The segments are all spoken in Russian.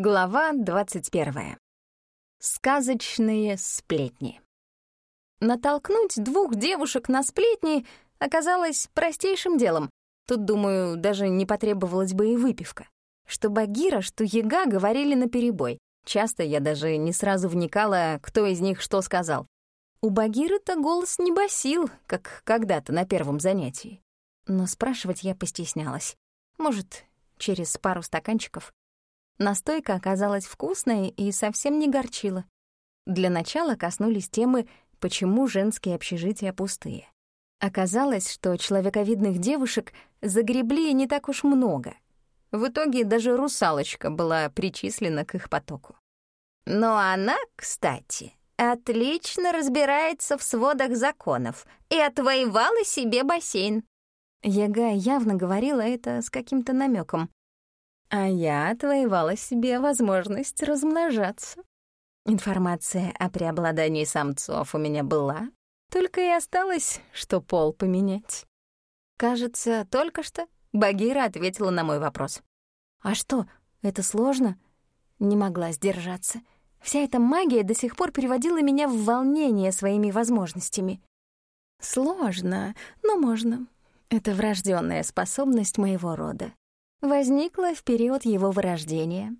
Глава 21. Сказочные сплетни. Натолкнуть двух девушек на сплетни оказалось простейшим делом. Тут, думаю, даже не потребовалась бы и выпивка. Что Багира, что Яга говорили наперебой. Часто я даже не сразу вникала, кто из них что сказал. У Багиры-то голос не басил, как когда-то на первом занятии. Но спрашивать я постеснялась. Может, через пару стаканчиков Настойка оказалась вкусной и совсем не горчила. Для начала коснулись темы, почему женские общежития пустые. Оказалось, что человековидных девушек загребли не так уж много. В итоге даже русалочка была причислена к их потоку. Но она, кстати, отлично разбирается в сводах законов и отвоевала себе бассейн. Яга явно говорила это с каким-то намеком. А я отвоевала себе возможность размножаться. Информация о преобладании самцов у меня была, только и осталось, что пол поменять. Кажется, только что Багира ответила на мой вопрос. «А что, это сложно?» Не могла сдержаться. Вся эта магия до сих пор переводила меня в волнение своими возможностями. Сложно, но можно. Это врожденная способность моего рода возникла в период его вырождения.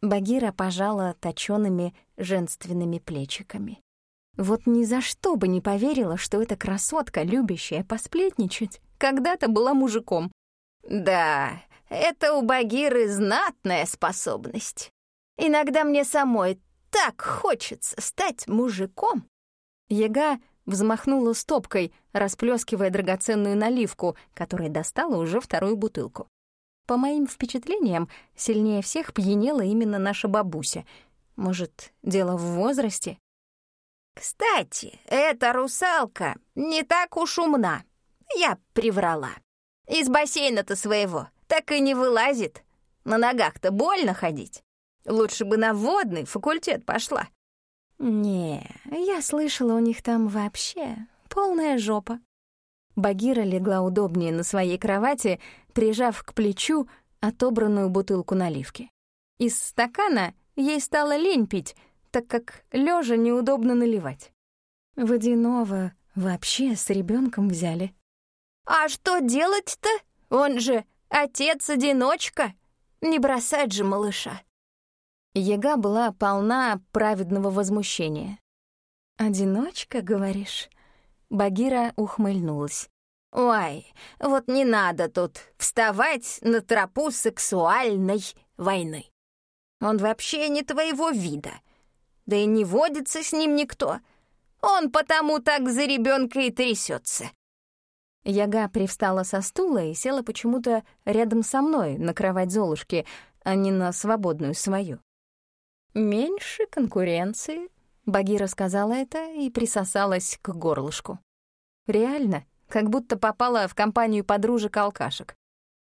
Багира пожала точёными женственными плечиками. Вот ни за что бы не поверила, что эта красотка, любящая посплетничать, когда-то была мужиком. Да, это у Багиры знатная способность. Иногда мне самой так хочется стать мужиком. Яга взмахнула стопкой, расплескивая драгоценную наливку, которая достала уже вторую бутылку. По моим впечатлениям, сильнее всех пьянела именно наша бабуся. Может, дело в возрасте? Кстати, эта русалка не так уж умна. Я приврала. Из бассейна-то своего так и не вылазит. На ногах-то больно ходить. Лучше бы на водный факультет пошла. Не, я слышала, у них там вообще полная жопа. Багира легла удобнее на своей кровати, прижав к плечу отобранную бутылку наливки. Из стакана ей стало лень пить, так как лежа неудобно наливать. Водяного вообще с ребенком взяли. «А что делать-то? Он же отец-одиночка. Не бросать же малыша». Ега была полна праведного возмущения. «Одиночка, говоришь?» Багира ухмыльнулась. «Ой, вот не надо тут вставать на тропу сексуальной войны. Он вообще не твоего вида. Да и не водится с ним никто. Он потому так за ребенка и трясется. Яга привстала со стула и села почему-то рядом со мной на кровать Золушки, а не на свободную свою. «Меньше конкуренции», — Багира сказала это и присосалась к горлышку. «Реально, как будто попала в компанию подружек-алкашек.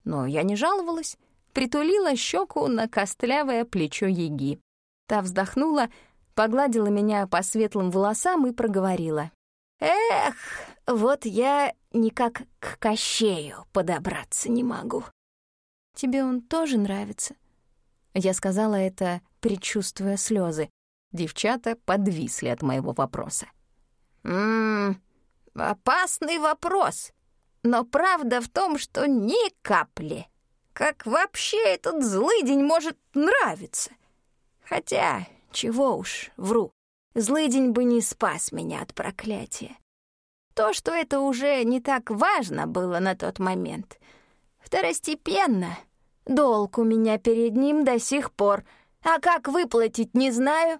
Но я не жаловалась, притулила щеку на костлявое плечо Еги. Та вздохнула, погладила меня по светлым волосам и проговорила. «Эх, вот я никак к Кощею подобраться не могу». «Тебе он тоже нравится?» Я сказала это, предчувствуя слезы. Девчата подвисли от моего вопроса. «М-м, Опасный вопрос. Но правда в том, что ни капли. Как вообще этот злый день может нравиться? Хотя, чего уж, вру. Злый день бы не спас меня от проклятия. То, что это уже не так важно было на тот момент. Второстепенно. Долг у меня перед ним до сих пор. А как выплатить, не знаю.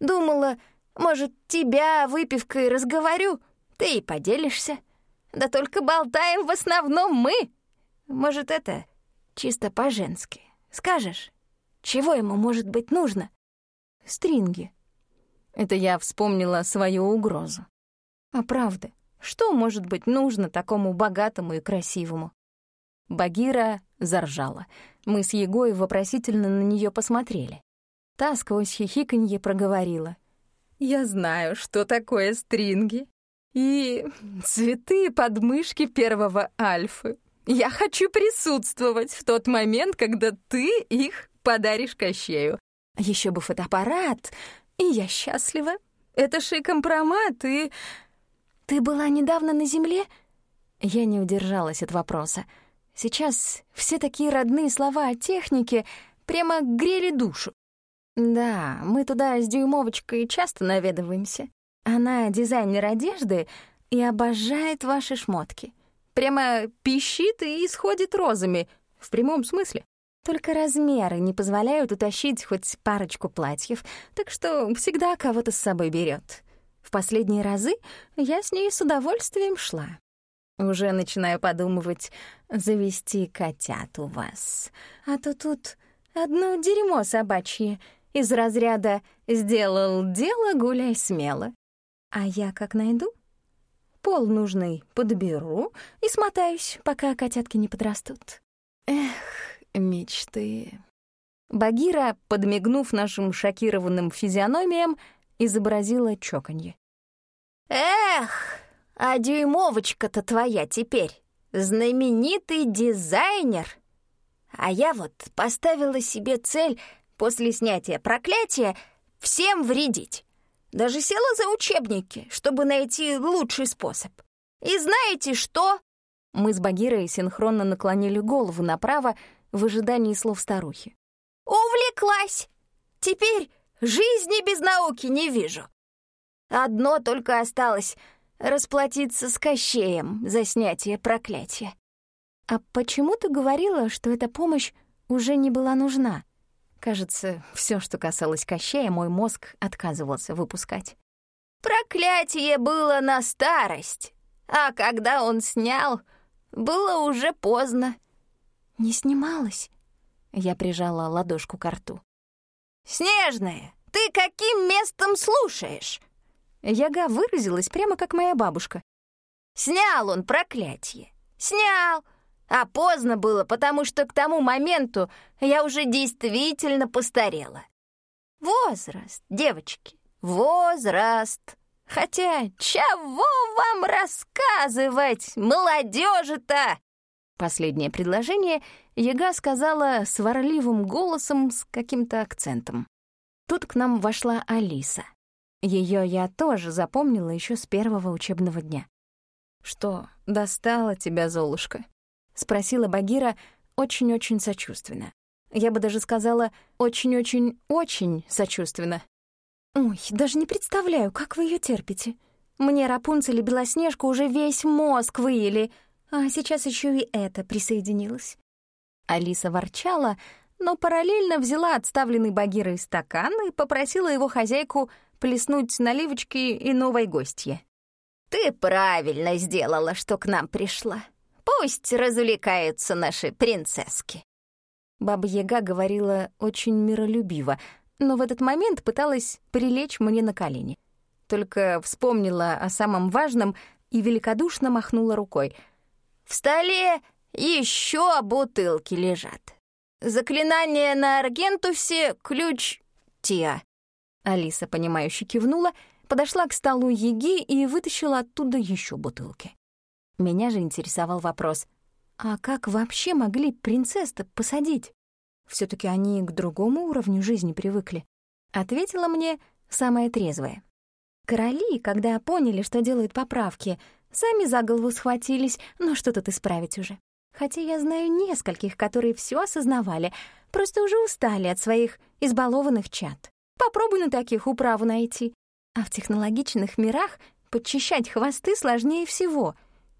Думала, может, тебя выпивкой разговорю, ты и поделишься. Да только болтаем в основном мы. Может, это чисто по-женски. Скажешь, чего ему, может быть, нужно? Стринги. Это я вспомнила свою угрозу. А правда, что может быть нужно такому богатому и красивому? Багира заржала. Мы с Егой вопросительно на нее посмотрели. Та сквозь хихиканье проговорила. «Я знаю, что такое стринги и цветы подмышки первого альфы. Я хочу присутствовать в тот момент, когда ты их подаришь Кощею. Еще бы фотоаппарат, и я счастлива. Это же компромат, и... Ты была недавно на Земле? Я не удержалась от вопроса. Сейчас все такие родные слова о технике прямо грели душу. Да, мы туда с Дюймовочкой часто наведываемся. Она дизайнер одежды и обожает ваши шмотки. Прямо пищит и исходит розами, в прямом смысле. Только размеры не позволяют утащить хоть парочку платьев, так что всегда кого-то с собой берет. В последние разы я с ней с удовольствием шла. Уже начинаю подумывать, завести котят у вас. А то тут одно дерьмо собачье из разряда «сделал дело, гуляй смело». А я как найду? Пол нужный подберу и смотаюсь, пока котятки не подрастут. Эх, мечты. Багира, подмигнув нашим шокированным физиономиям, изобразила чоканье. «Эх, а дюймовочка-то твоя теперь знаменитый дизайнер. А я вот поставила себе цель после снятия проклятия всем вредить. Даже села за учебники, чтобы найти лучший способ. И знаете что?» Мы с Багирой синхронно наклонили голову направо, в ожидании слов старухи. «Увлеклась! Теперь жизни без науки не вижу. Одно только осталось — расплатиться с Кощеем за снятие проклятия». «А почему ты говорила, что эта помощь уже не была нужна?» Кажется, все, что касалось Кощея, мой мозг отказывался выпускать. «Проклятие было на старость, а когда он снял, было уже поздно не снималась?» Я прижала ладошку к рту. «Снежная, ты каким местом слушаешь?» Яга выразилась прямо как моя бабушка. «Снял он проклятие! Снял! А поздно было, потому что к тому моменту я уже действительно постарела. Возраст, девочки, возраст!» Хотя, чего вам рассказывать, молодежи-то? Последнее предложение Яга сказала сварливым голосом с каким-то акцентом. Тут к нам вошла Алиса. Ее я тоже запомнила еще с первого учебного дня. «Что, достала тебя, Золушка?» — спросила Багира очень-очень сочувственно. Я бы даже сказала очень-очень-очень сочувственно. «Ой, даже не представляю, как вы ее терпите. Мне Рапунцель и Белоснежка уже весь мозг выели, а сейчас еще и это присоединилось. Алиса ворчала, но параллельно взяла отставленный Багирой стакан и попросила его хозяйку плеснуть наливочки и новой гостье. «Ты правильно сделала, что к нам пришла. Пусть развлекаются наши принцесски». Баба-яга говорила очень миролюбиво, но в этот момент пыталась прилечь мне на колени. Только вспомнила о самом важном и великодушно махнула рукой — в столе еще бутылки лежат. Заклинание на Аргентусе — ключ Тиа. Алиса, понимающе кивнула, подошла к столу Еги и вытащила оттуда еще бутылки. Меня же интересовал вопрос, а как вообще могли принцесс-то посадить? все таки они к другому уровню жизни привыкли. Ответила мне самая трезвая. Короли, когда поняли, что делают поправки — Сами за голову схватились, но что тут исправить уже? Хотя я знаю нескольких, которые все осознавали, просто уже устали от своих избалованных чад. Попробуй на таких управу найти. А в технологичных мирах подчищать хвосты сложнее всего.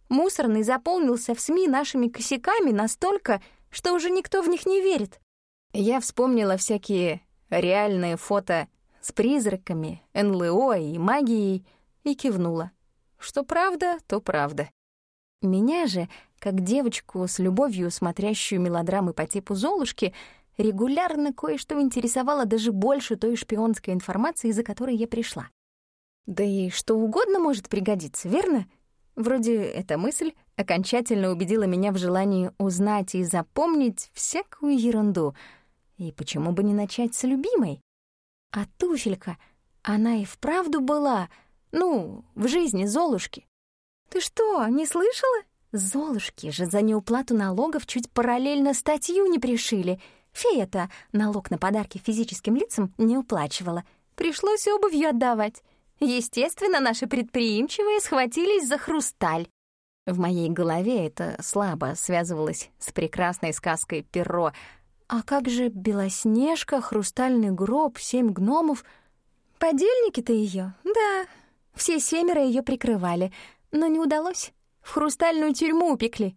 Мусорный заполнился в СМИ нашими косяками настолько, что уже никто в них не верит. Я вспомнила всякие реальные фото с призраками, НЛО и магией и кивнула. Что правда, то правда. Меня же, как девочку с любовью, смотрящую мелодрамы по типу «Золушки», регулярно кое-что интересовало даже больше той шпионской информации, за которой я пришла. Да и что угодно может пригодиться, верно? Вроде эта мысль окончательно убедила меня в желании узнать и запомнить всякую ерунду. И почему бы не начать с любимой? А туфелька, она и вправду была — ну, в жизни Золушки. Ты что, не слышала? Золушки же за неуплату налогов чуть параллельно статью не пришили. Фея-то налог на подарки физическим лицам не уплачивала. Пришлось обувью отдавать. Естественно, наши предприимчивые схватились за хрусталь. В моей голове это слабо связывалось с прекрасной сказкой «Перо». А как же Белоснежка, хрустальный гроб, семь гномов? Подельники-то ее, да. Все семеро ее прикрывали, но не удалось. В хрустальную тюрьму упекли.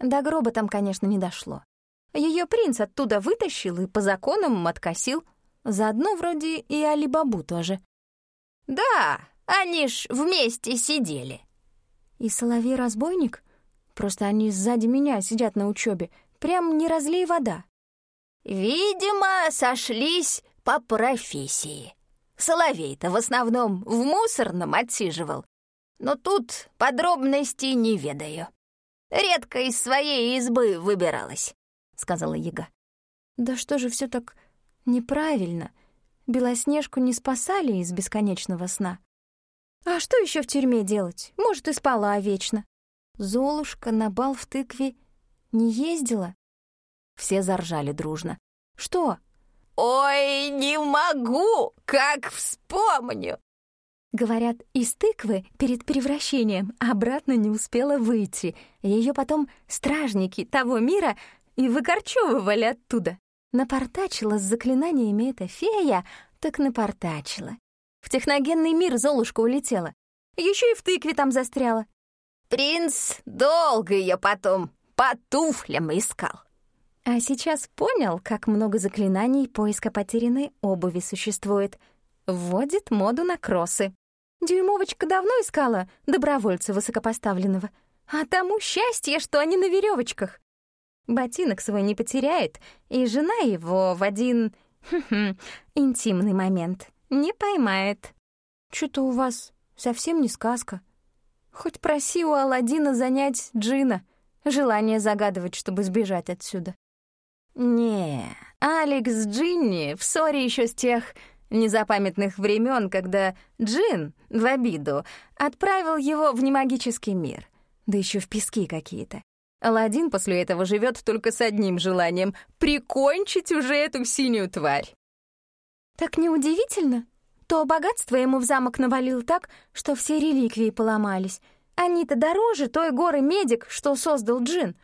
До гроба там, конечно, не дошло. Ее принц оттуда вытащил и по законам откосил. Заодно вроде и Алибабу тоже. «Да, они ж вместе сидели». «И Соловей-разбойник? Просто они сзади меня сидят на учебе. Прям не разлей вода». «Видимо, сошлись по профессии. Соловей-то в основном в мусорном отсиживал. Но тут подробностей не ведаю. Редко из своей избы выбиралась», — сказала Яга. «Да что же все так неправильно?» Белоснежку не спасали из бесконечного сна. А что еще в тюрьме делать? Может, и спала вечно. Золушка на бал в тыкве не ездила? Все заржали дружно. Что? «Ой, не могу, как вспомню!» Говорят, из тыквы перед превращением обратно не успела выйти. Ее потом стражники того мира и выкорчевывали оттуда. Напортачила с заклинаниями эта фея, так напортачила. В техногенный мир Золушка улетела. Еще и в тыкве там застряла. Принц долго ее потом по туфлям искал. А сейчас понял, как много заклинаний поиска потерянной обуви существует. Вводит моду на кроссы. Дюймовочка давно искала добровольца высокопоставленного. А тому счастье, что они на веревочках. Ботинок свой не потеряет, и жена его в один интимный момент не поймает. Что-то у вас совсем не сказка. Хоть проси у Аладдина занять Джина, желание загадывать, чтобы сбежать отсюда. Не, Алекс Джинни в ссоре еще с тех незапамятных времен, когда Джин в обиду отправил его в немагический мир, да еще в пески какие-то. Аладдин после этого живет только с одним желанием — прикончить уже эту синюю тварь. Так неудивительно. То богатство ему в замок навалил так, что все реликвии поломались. Они-то дороже той горы медик, что создал Джин.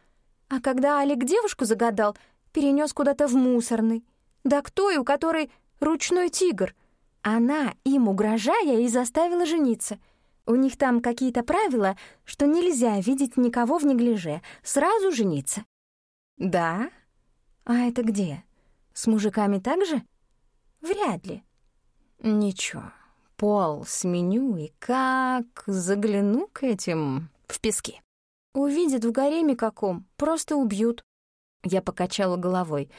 А когда Алик девушку загадал, перенес куда-то в мусорный. Да к той, у которой ручной тигр. Она, им угрожая, и заставила жениться — у них там какие-то правила, что нельзя видеть никого в неглиже, сразу жениться. Да? А это где? С мужиками так же? Вряд ли. Ничего. Пол сменю и как загляну к этим в пески. Увидят в гареме каком, просто убьют. Я покачала головой.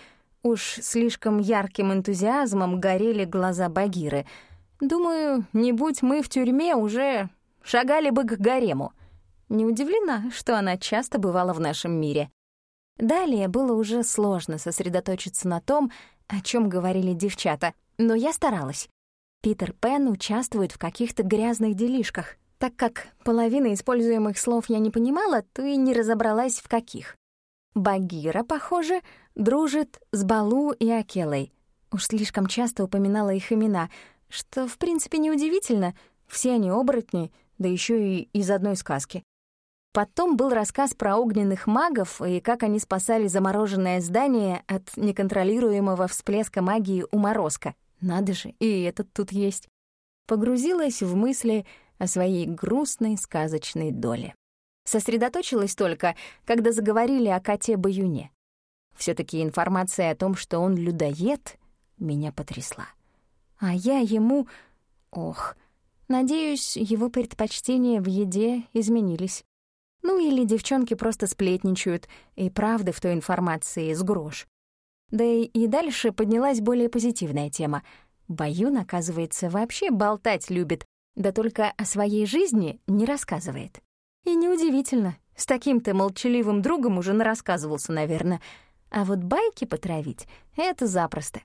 Уж слишком ярким энтузиазмом горели глаза Багиры. Думаю, не будь мы в тюрьме, уже шагали бы к гарему. Не удивлена, что она часто бывала в нашем мире. Далее было уже сложно сосредоточиться на том, о чем говорили девчата, но я старалась. Питер Пен участвует в каких-то грязных делишках. Так как половина используемых слов я не понимала, то и не разобралась в каких. Багира, похоже, дружит с Балу и Акелой. Уж слишком часто упоминала их имена, что, в принципе, неудивительно. Все они оборотни, да еще и из одной сказки. Потом был рассказ про огненных магов и как они спасали замороженное здание от неконтролируемого всплеска магии у морозка. Надо же, и этот тут есть. Погрузилась в мысли о своей грустной сказочной доле. Сосредоточилась только, когда заговорили о коте-баюне. все таки информация о том, что он людоед, меня потрясла. А я ему... Ох, Надеюсь, его предпочтения в еде изменились. Ну или девчонки просто сплетничают, и правды в той информации с грош. Да и, дальше поднялась более позитивная тема. Баюн, оказывается, вообще болтать любит, да только о своей жизни не рассказывает. И неудивительно, с таким-то молчаливым другом уже нарассказывался, наверное. А вот байки потравить — это запросто.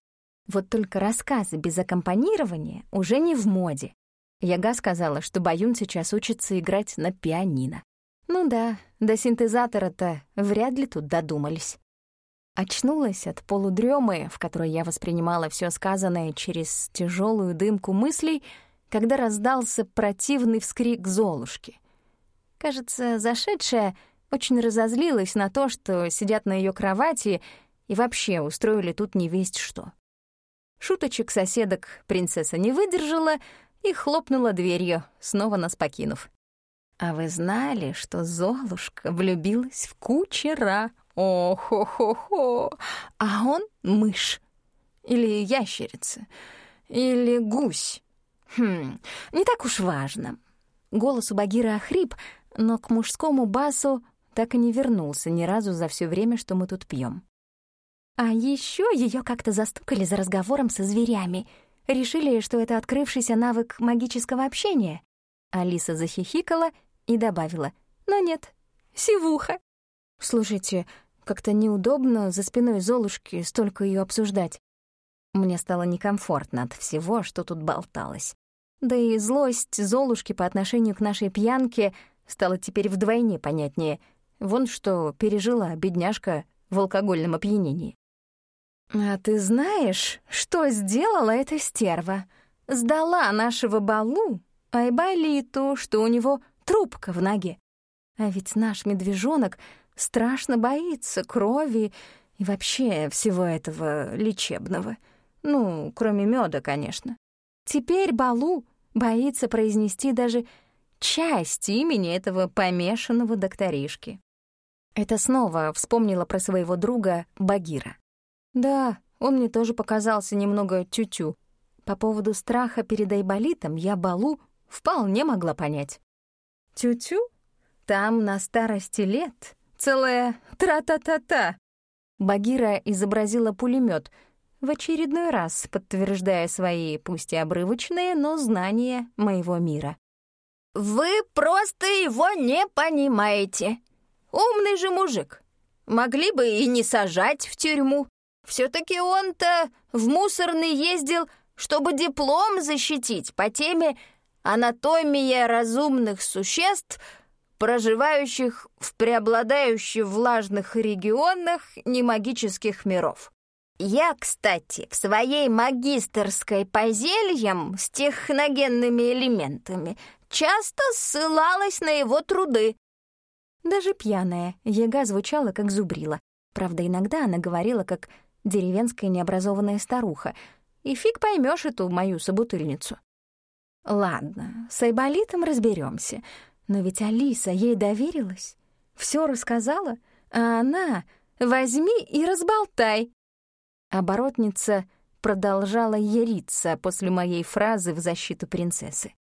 Вот только рассказы без аккомпанирования уже не в моде. Яга сказала, что Баюн сейчас учится играть на пианино. Ну да, до синтезатора-то вряд ли тут додумались. Очнулась от полудремы, в которой я воспринимала все сказанное через тяжелую дымку мыслей, когда раздался противный вскрик Золушки. Кажется, зашедшая очень разозлилась на то, что сидят на ее кровати и вообще устроили тут не весть что. Шуточек соседок принцесса не выдержала и хлопнула дверью, снова нас покинув. «А вы знали, что Золушка влюбилась в кучера?» О-хо-хо-хо! А он мышь. Или ящерица. Или гусь. Хм, не так уж важно. Голос у Багира охрип, но к мужскому басу так и не вернулся ни разу за все время, что мы тут пьем. А еще ее как-то застукали за разговором со зверями. Решили, что это открывшийся навык магического общения. Алиса захихикала и добавила. Но нет, сивуха. Слушайте, как-то неудобно за спиной Золушки столько ее обсуждать. Мне стало некомфортно от всего, что тут болталось. Да и злость Золушки по отношению к нашей пьянке стала теперь вдвойне понятнее. Вон что пережила бедняжка в алкогольном опьянении. «А ты знаешь, что сделала эта стерва? Сдала нашего балу Айболиту, что у него трубка в ноге. А ведь наш медвежонок страшно боится крови и вообще всего этого лечебного. Ну, кроме меда, конечно. Теперь Балу боится произнести даже часть имени этого помешанного докторишки. Это снова вспомнила про своего друга Багира. Да, он мне тоже показался немного тютю. По поводу страха перед Айболитом я Балу вполне могла понять. Тютю? Там на старости лет Целая тра-та-та-та. Багира изобразила пулемет, в очередной раз подтверждая свои, пусть и обрывочные, но знания моего мира. «Вы просто его не понимаете. Умный же мужик. Могли бы и не сажать в тюрьму. Все таки он-то в мусорный ездил, чтобы диплом защитить по теме «Анатомия разумных существ», проживающих в преобладающе влажных регионах немагических миров. Я, кстати, в своей магистерской по зельям с техногенными элементами часто ссылалась на его труды. Даже пьяная Ега звучала как зубрила. Правда, иногда она говорила как деревенская необразованная старуха. И фиг поймешь эту мою собутыльницу. Ладно, с Айболитом разберемся. Но ведь Алиса ей доверилась, все рассказала, а она «возьми и разболтай». Оборотница продолжала яриться после моей фразы в защиту принцессы.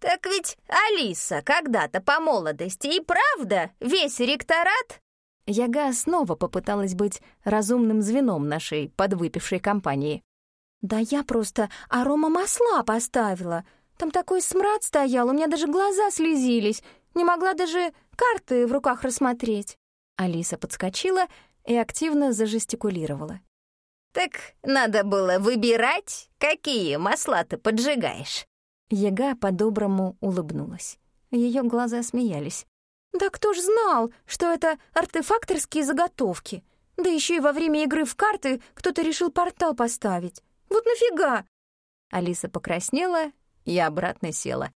«Так ведь Алиса когда-то по молодости и правда весь ректорат...» Яга снова попыталась быть разумным звеном нашей подвыпившей компании. «Да я просто арома масла поставила, там такой смрад стоял, у меня даже глаза слезились. Не могла даже карты в руках рассмотреть». Алиса подскочила и активно зажестикулировала. «Так надо было выбирать, какие масла ты поджигаешь». Яга по-доброму улыбнулась. Ее глаза смеялись. «Да кто ж знал, что это артефакторские заготовки? Да еще и во время игры в карты кто-то решил портал поставить. Вот нафига?» Алиса покраснела и обратно села.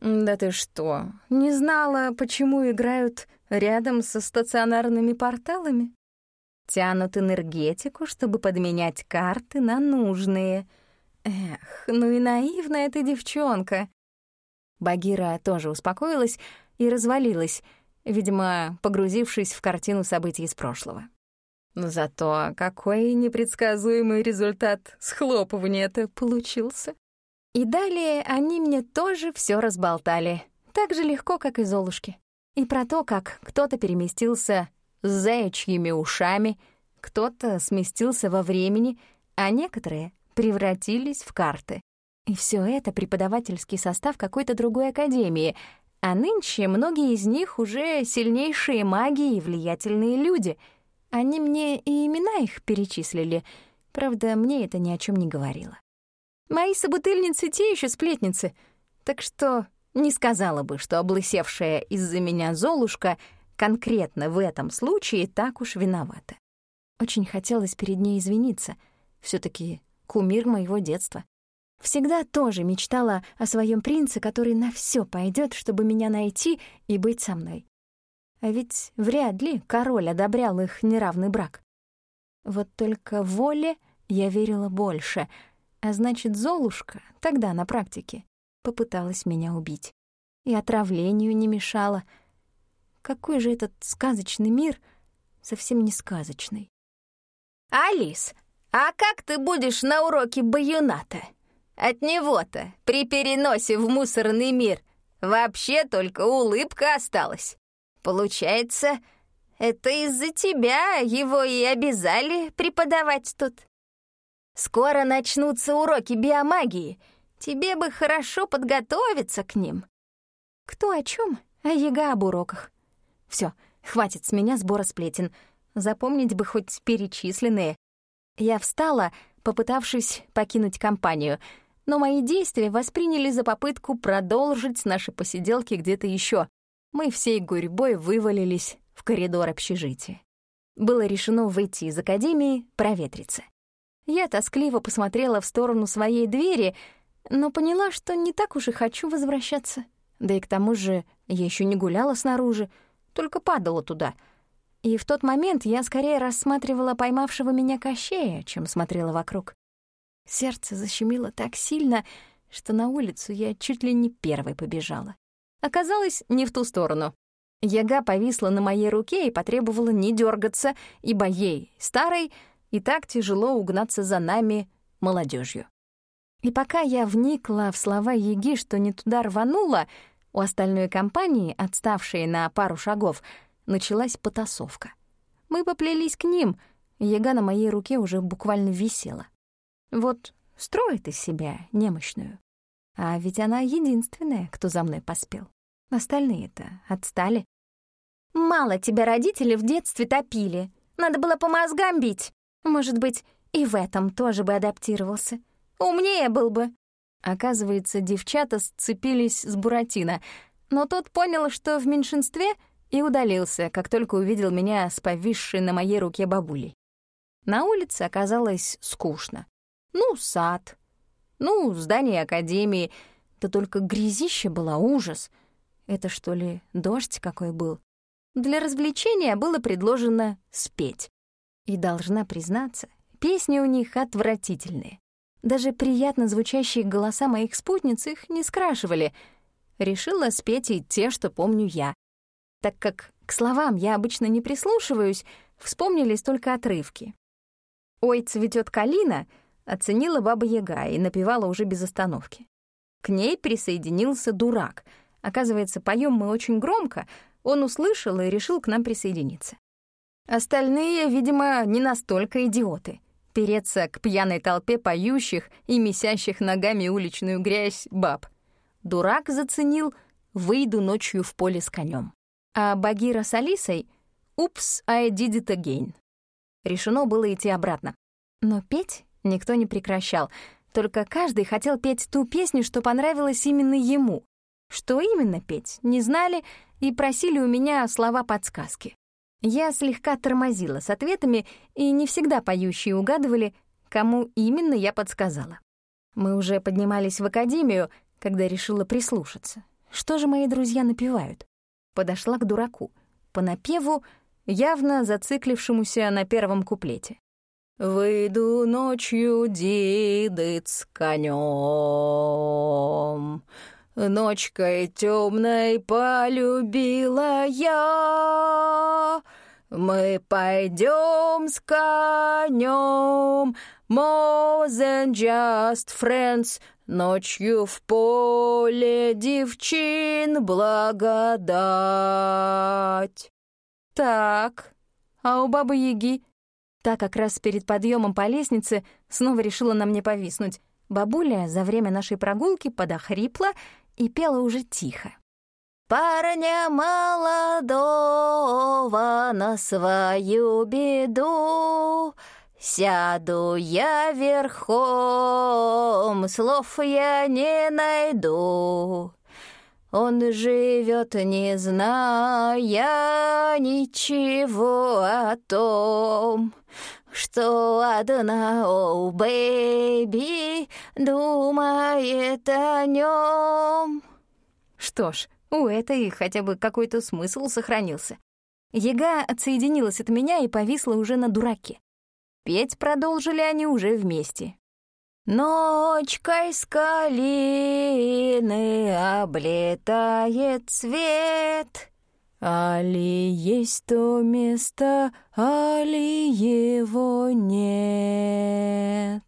«Да ты что, не знала, почему играют рядом со стационарными порталами? Тянут энергетику, чтобы подменять карты на нужные. Эх, ну и наивная ты девчонка». Багира тоже успокоилась и развалилась, видимо, погрузившись в картину событий из прошлого. Зато какой непредсказуемый результат схлопывания-то получился. И далее они мне тоже все разболтали, так же легко, как и Золушки. И про то, как кто-то переместился с заячьими ушами, кто-то сместился во времени, а некоторые превратились в карты. И все это преподавательский состав какой-то другой академии, а нынче многие из них уже сильнейшие маги и влиятельные люди. Они мне и имена их перечислили, правда, мне это ни о чем не говорило. Мои собутыльницы те еще сплетницы, так что не сказала бы, что облысевшая из-за меня Золушка конкретно в этом случае так уж виновата. Очень хотелось перед ней извиниться. все таки кумир моего детства. Всегда тоже мечтала о своем принце, который на все пойдет, чтобы меня найти и быть со мной. А ведь вряд ли король одобрял их неравный брак. Вот только воле я верила больше, а значит, Золушка тогда на практике попыталась меня убить. И отравлению не мешала. Какой же этот сказочный мир совсем не сказочный. «Алис, а как ты будешь на уроке баюната?» От него-то при переносе в мусорный мир вообще только улыбка осталась. Получается, это из-за тебя его и обязали преподавать тут. Скоро начнутся уроки биомагии. Тебе бы хорошо подготовиться к ним. Кто о чем, а яга об уроках. Все, хватит с меня сбора сплетен. Запомнить бы хоть перечисленные. Я встала, попытавшись покинуть компанию — но мои действия восприняли за попытку продолжить наши посиделки где-то еще. Мы всей гурьбой вывалились в коридор общежития. Было решено выйти из академии, проветриться. Я тоскливо посмотрела в сторону своей двери, но поняла, что не так уж и хочу возвращаться. Да и к тому же я еще не гуляла снаружи, только падала туда. И в тот момент я скорее рассматривала поймавшего меня Кощея, чем смотрела вокруг. Сердце защемило так сильно, что на улицу я чуть ли не первой побежала. Оказалось, не в ту сторону. Яга повисла на моей руке и потребовала не дергаться, ибо ей, старой, и так тяжело угнаться за нами, молодежью. И пока я вникла в слова Яги, что не туда рванула, у остальной компании, отставшей на пару шагов, началась потасовка. Мы поплелись к ним, Яга на моей руке уже буквально висела. Вот строит из себя немощную. А ведь она единственная, кто за мной поспел. Остальные-то отстали. Мало тебя родители в детстве топили. Надо было по мозгам бить. Может быть, и в этом тоже бы адаптировался. Умнее был бы. Оказывается, девчата сцепились с Буратино, но тот понял, что в меньшинстве, и удалился, как только увидел меня с повисшей на моей руке бабулей. На улице оказалось скучно. Ну, сад. Ну, здание академии. Да только грязище было ужас. Это что ли дождь какой был? Для развлечения было предложено спеть. И должна признаться, песни у них отвратительные. Даже приятно звучащие голоса моих спутниц их не скрашивали. Решила спеть и те, что помню я. Так как к словам я обычно не прислушиваюсь, вспомнились только отрывки. «Ой, цветет калина», оценила Баба Яга и напевала уже без остановки. К ней присоединился дурак. Оказывается, поем мы очень громко, он услышал и решил к нам присоединиться. Остальные, видимо, не настолько идиоты. Переться к пьяной толпе поющих и месящих ногами уличную грязь баб. Дурак заценил «Выйду ночью в поле с конем. А Багира с Алисой «Упс, I did it again». Решено было идти обратно. Но петь Никто не прекращал, только каждый хотел петь ту песню, что понравилась именно ему. Что именно петь, не знали и просили у меня слова подсказки. Я слегка тормозила с ответами, и не всегда поющие угадывали, кому именно я подсказала. Мы уже поднимались в академию, когда решила прислушаться. Что же мои друзья напевают? Подошла к дураку. По напеву, явно зациклившемуся на первом куплете. Выйду ночью дидыть с конем. Ночкой темной полюбила я. Мы пойдем с конем, more than just friends. Ночью в поле девчин благодать. Так, а у бабы-яги Та как раз перед подъемом по лестнице снова решила на мне повиснуть. Бабуля за время нашей прогулки подохрипла и пела уже тихо. «Парня молодого на свою беду Сяду я верхом, слов я не найду. Он живет, не зная ничего о том, что одна, о, бэйби, думает о нем. Что ж, у этой хотя бы какой-то смысл сохранился. Яга отсоединилась от меня и повисла уже на дураке. Петь продолжили они уже вместе. Ночкой с калины облетает свет, Али есть то место, али его нет.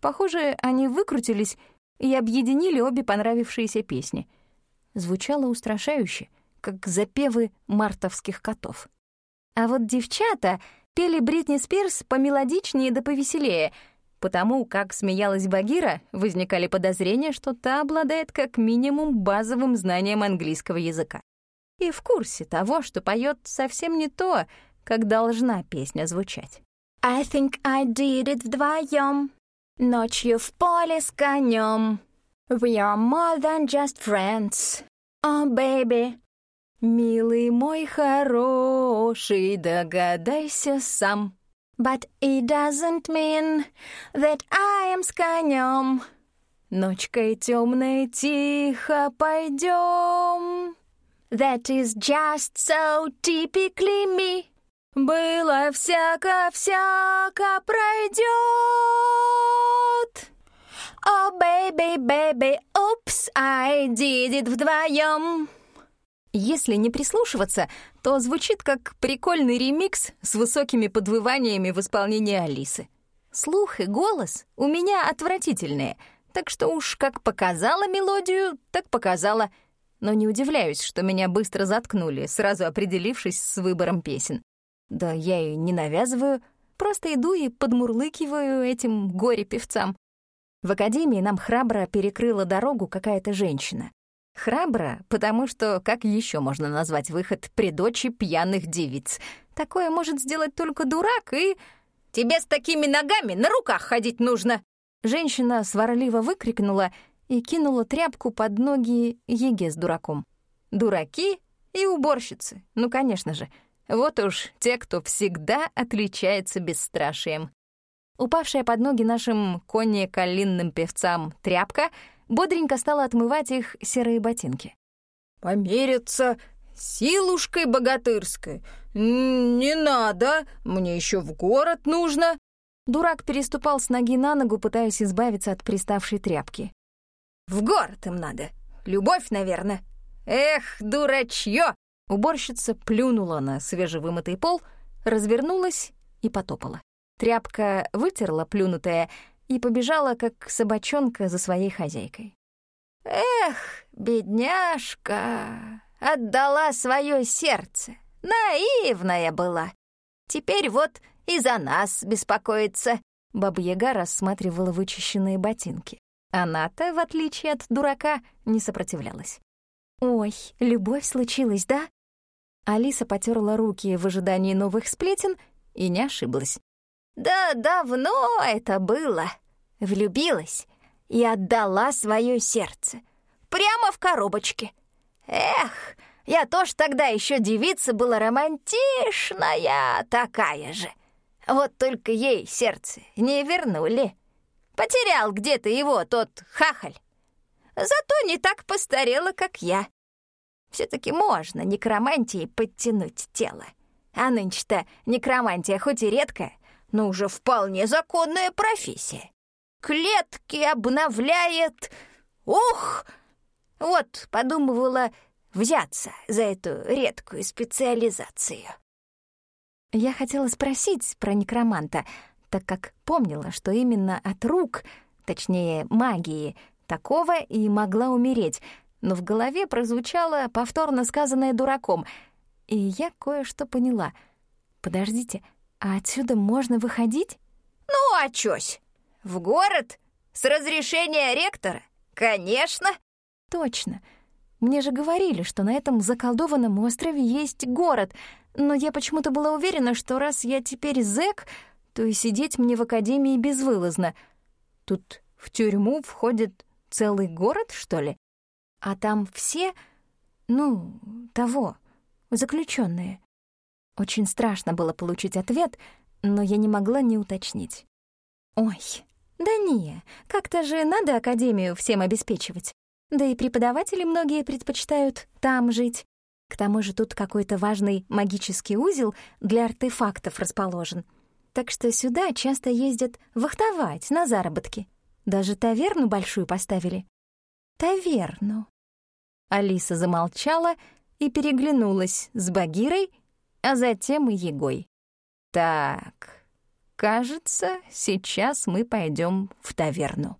Похоже, они выкрутились и объединили обе понравившиеся песни. Звучало устрашающе, как запевы мартовских котов. А вот девчата пели Бритни Спирс помелодичнее да повеселее — Потому как смеялась Багира, возникали подозрения, что та обладает как минимум базовым знанием английского языка. И в курсе того, что поет совсем не то, как должна песня звучать. I think I did it вдвоем, ночью в поле с конем. We are more than just friends. Oh, baby. Милый мой хороший, догадайся сам. But it doesn't mean that I am с конем. Ночкой темной тихо пойдем. That is just so typically me. Было всяко-всяко пройдет. Oh, baby, baby, oops, I did it вдвоем. Если не прислушиваться, то звучит как прикольный ремикс с высокими подвываниями в исполнении Алисы. Слух и голос у меня отвратительные, так что уж как показала мелодию, так показала. Но не удивляюсь, что меня быстро заткнули, сразу определившись с выбором песен. Да я и не навязываю, просто иду и подмурлыкиваю этим горе-певцам. В академии нам храбро перекрыла дорогу какая-то женщина. Храбро, потому что как еще можно назвать выход при дочи пьяных девиц? Такое может сделать только дурак и... «Тебе с такими ногами на руках ходить нужно!» Женщина сварливо выкрикнула и кинула тряпку под ноги Еге с дураком. Дураки и уборщицы, ну, конечно же. Вот уж те, кто всегда отличается бесстрашием. Упавшая под ноги нашим конне-калинным певцам тряпка — бодренько стала отмывать их серые ботинки. «Помериться силушкой богатырской? Не надо, мне еще в город нужно!» Дурак переступал с ноги на ногу, пытаясь избавиться от приставшей тряпки. «В город им надо. Любовь, наверное. Эх, дурачье!» Уборщица плюнула на свежевымытый пол, развернулась и потопала. Тряпка вытерла плюнутое и побежала, как собачонка, за своей хозяйкой. «Эх, бедняжка, отдала свое сердце, наивная была. Теперь вот и за нас беспокоится». Баба-яга рассматривала вычищенные ботинки. Она-то, в отличие от дурака, не сопротивлялась. «Ой, любовь случилась, да?» Алиса потерла руки в ожидании новых сплетен и не ошиблась. Да давно это было. Влюбилась и отдала свое сердце. Прямо в коробочке. Эх, я тоже тогда еще девица была романтичная такая же. Вот только ей сердце не вернули. Потерял где-то его тот хахаль. Зато не так постарела, как я. Все-таки можно некромантией подтянуть тело. А нынче-то некромантия хоть и редкая, но уже вполне законная профессия. Клетки обновляет... Ух! Вот, подумывала взяться за эту редкую специализацию. Я хотела спросить про некроманта, так как помнила, что именно от рук, точнее магии, такого и могла умереть, но в голове прозвучало повторно сказанное дураком, и я кое-что поняла. Подождите, — а отсюда можно выходить? Ну, а чёсь? В город? С разрешения ректора? Конечно. Точно. Мне же говорили, что на этом заколдованном острове есть город, но я почему-то была уверена, что раз я теперь зэк, то и сидеть мне в академии безвылазно. Тут в тюрьму входит целый город, что ли? А там все, ну, того, заключенные. Очень страшно было получить ответ, но я не могла не уточнить. Ой, да не, как-то же надо академию всем обеспечивать. Да и преподаватели многие предпочитают там жить. К тому же тут какой-то важный магический узел для артефактов расположен. Так что сюда часто ездят вахтовать на заработки. Даже таверну большую поставили. Таверну. Алиса замолчала и переглянулась с Багирой, а затем и Егой. «Так, кажется, сейчас мы пойдем в таверну».